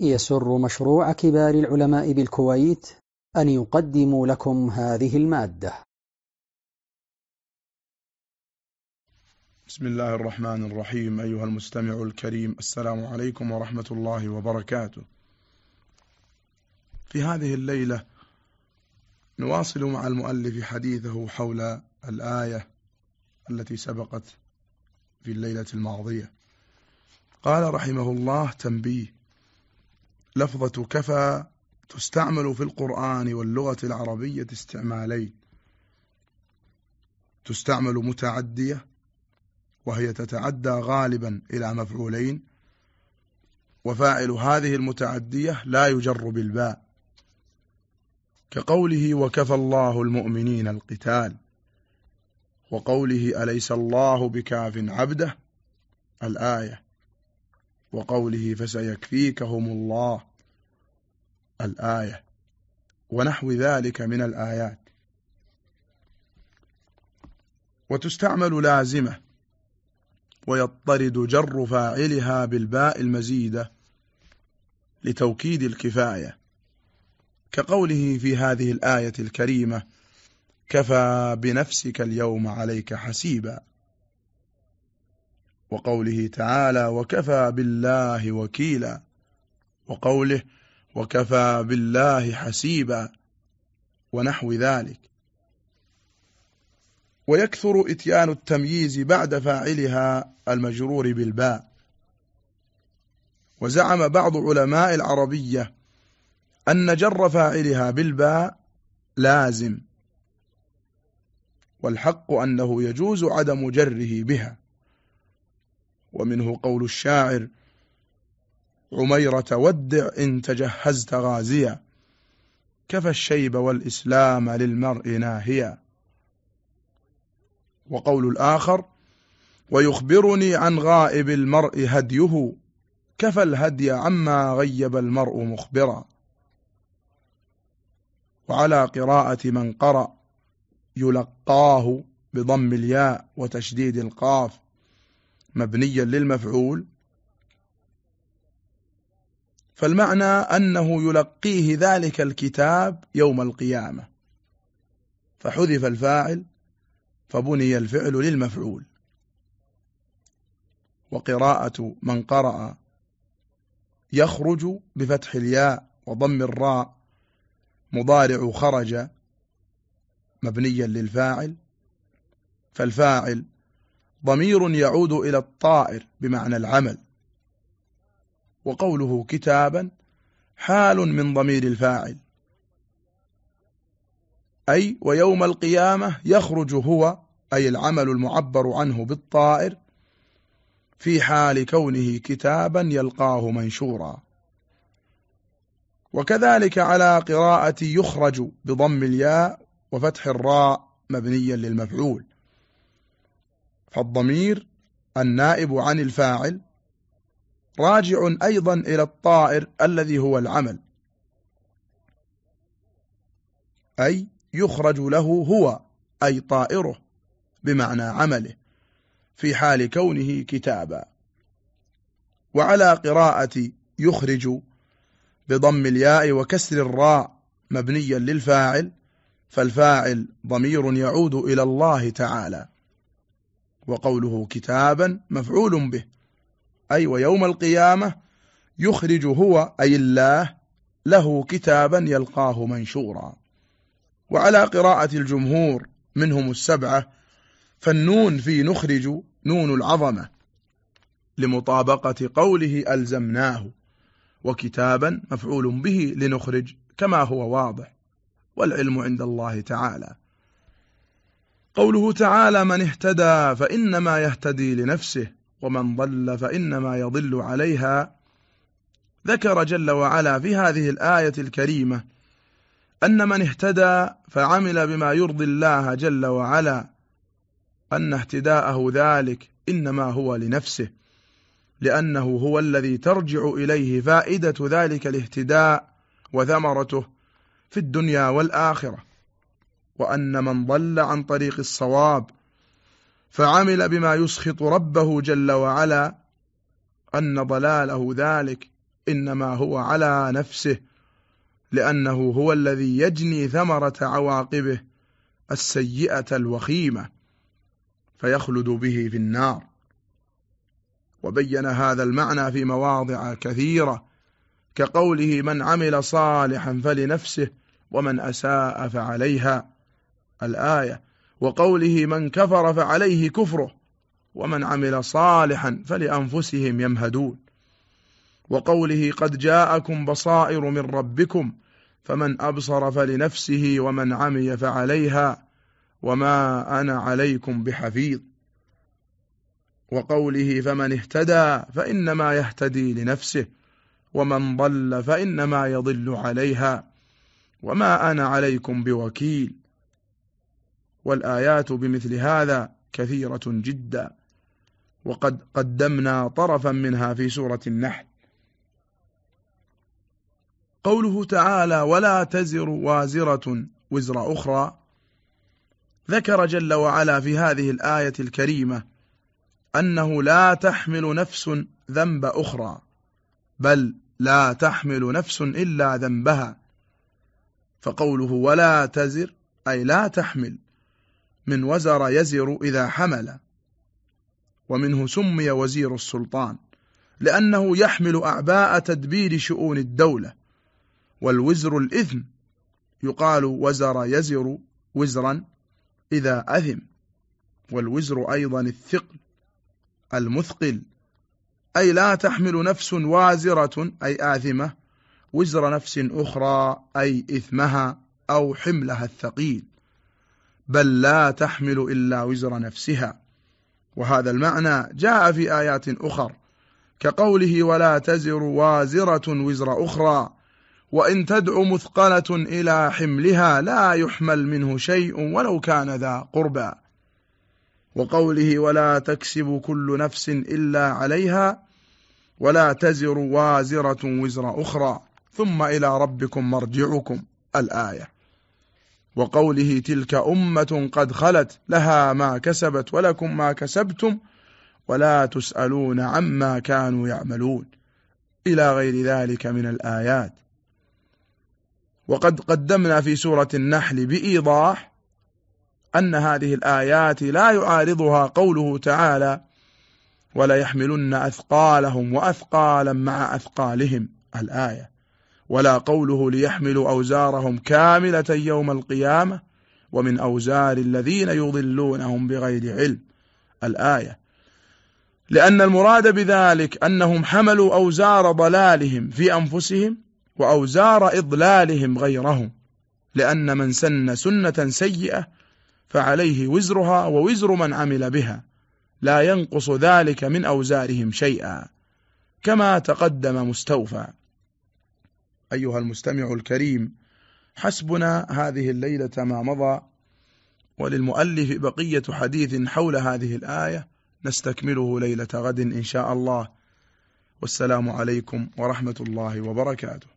يسر مشروع كبار العلماء بالكويت أن يقدم لكم هذه المادة. بسم الله الرحمن الرحيم أيها المستمع الكريم السلام عليكم ورحمة الله وبركاته. في هذه الليلة نواصل مع المؤلف حديثه حول الآية التي سبقت في الليلة الماضية. قال رحمه الله تنبيه. لفظة كفى تستعمل في القرآن واللغة العربية استعمالين. تستعمل متعدية وهي تتعدى غالبا إلى مفعولين. وفاعل هذه المتعدية لا يجر بالباء كقوله وكفى الله المؤمنين القتال وقوله أليس الله بكاف عبده؟ الآية. وقوله فسيكفيكهم الله. الآية. ونحو ذلك من الآيات. وتستعمل لازمة. ويضطرد جر فاعلها بالباء المزيدة لتوكيد الكفاية. كقوله في هذه الآية الكريمة كفى بنفسك اليوم عليك حسيبا. وقوله تعالى وكفى بالله وكيلا وقوله وكفى بالله حسيبا ونحو ذلك. ويكثر إتيان التمييز بعد فاعلها المجرور بالباء. وزعم بعض علماء العربية أن جر فاعلها بالباء لازم والحق أنه يجوز عدم جره بها. ومنه قول الشاعر عميرة ودع إن تجهزت غازيا كفى الشيب والإسلام للمرء ناهيا. وقول الآخر ويخبرني عن غائب المرء هديه كفى الهدي عما غيب المرء مخبرا. وعلى قراءة من قرأ يلقاه بضم الياء وتشديد القاف. مبنيا للمفعول. فالمعنى أنه يلقيه ذلك الكتاب يوم القيامة. فحذف الفاعل فبني الفعل للمفعول. وقراءة من قرأ يخرج بفتح الياء وضم الراء. مضارع خرج مبنيا للفاعل. فالفاعل ضمير يعود إلى الطائر بمعنى العمل. وقوله كتابا حال من ضمير الفاعل. أي ويوم القيامة يخرج هو أي العمل المعبر عنه بالطائر في حال كونه كتابا يلقاه منشورا. وكذلك على قراءة يخرج بضم الياء وفتح الراء مبنيا للمفعول. فالضمير النائب عن الفاعل راجع أيضا إلى الطائر الذي هو العمل. أي يخرج له هو أي طائره بمعنى عمله في حال كونه كتابا. وعلى قراءة يخرج بضم الياء وكسر الراء مبنيا للفاعل فالفاعل ضمير يعود إلى الله تعالى. وقوله كتابا مفعول به. أي ويوم القيامة يخرج هو أي الله له كتابا يلقاه منشورا. وعلى قراءة الجمهور منهم السبعة فالنون في نخرج نون العظمة لمطابقة قوله ألزمناه وكتابا مفعول به لنخرج كما هو واضح والعلم عند الله تعالى. قوله تعالى من اهتدى فإنما يهتدي لنفسه ومن ضل فإنما يضل عليها. ذكر جل وعلا في هذه الآية الكريمة أن من اهتدى فعمل بما يرضي الله جل وعلا أن اهتداءه ذلك إنما هو لنفسه لأنه هو الذي ترجع إليه فائدة ذلك الاهتداء وثمرته في الدنيا والآخرة. وأن من ضل عن طريق الصواب فعمل بما يسخط ربه جل وعلا أن ضلاله ذلك إنما هو على نفسه لأنه هو الذي يجني ثمرة عواقبه السيئة الوخيمة فيخلد به في النار وبين هذا المعنى في مواضع كثيرة كقوله من عمل صالحا فلنفسه ومن أساء فعليها الآية وقوله من كفر فعليه كفره ومن عمل صالحا فلأنفسهم يمهدون. وقوله قد جاءكم بصائر من ربكم فمن أبصر فلنفسه ومن عمي فعليها وما أنا عليكم بحفيظ. وقوله فمن اهتدى فإنما يهتدي لنفسه ومن ضل فإنما يضل عليها وما أنا عليكم بوكيل. والآيات بمثل هذا كثيرة جدا. وقد قدمنا طرفا منها في سورة النحل. قوله تعالى ولا تزر وازرة وزر أخرى ذكر جل وعلا في هذه الآية الكريمة أنه لا تحمل نفس ذنب أخرى بل لا تحمل نفس إلا ذنبها. فقوله ولا تزر أي لا تحمل من وزر يزر إذا حمل ومنه سمي وزير السلطان لأنه يحمل أعباء تدبير شؤون الدولة والوزر الإثم يقال وزر يزر وزرا إذا أثم والوزر أيضا الثقل المثقل أي لا تحمل نفس وازرة أي آثمة وزر نفس أخرى أي إثمها أو حملها الثقيل. بل لا تحمل إلا وزر نفسها. وهذا المعنى جاء في آيات أخر كقوله ولا تزر وازرة وزر أخرى وإن تدع مثقلة إلى حملها لا يحمل منه شيء ولو كان ذا قربى. وقوله ولا تكسب كل نفس إلا عليها ولا تزر وازرة وزر أخرى. ثم إلى ربكم مرجعكم الآية. وقوله تلك أمة قد خلت لها ما كسبت ولكم ما كسبتم ولا تسألون عما كانوا يعملون. إلى غير ذلك من الآيات. وقد قدمنا في سورة النحل بإيضاح أن هذه الآيات لا يعارضها قوله تعالى ولا يحملن أثقالهم وأثقالا مع أثقالهم. الآية. ولا قوله ليحملوا أوزارهم كاملة يوم القيامة ومن أوزار الذين يضلونهم بغير علم. الآية لأن المراد بذلك أنهم حملوا أوزار ضلالهم في أنفسهم وأوزار إضلالهم غيرهم لأن من سن سنة سيئة فعليه وزرها ووزر من عمل بها لا ينقص ذلك من أوزارهم شيئا كما تقدم مستوفى. أيها المستمع الكريم حسبنا هذه الليلة ما مضى وللمؤلف بقية حديث حول هذه الآية نستكمله ليلة غد إن شاء الله. والسلام عليكم ورحمة الله وبركاته.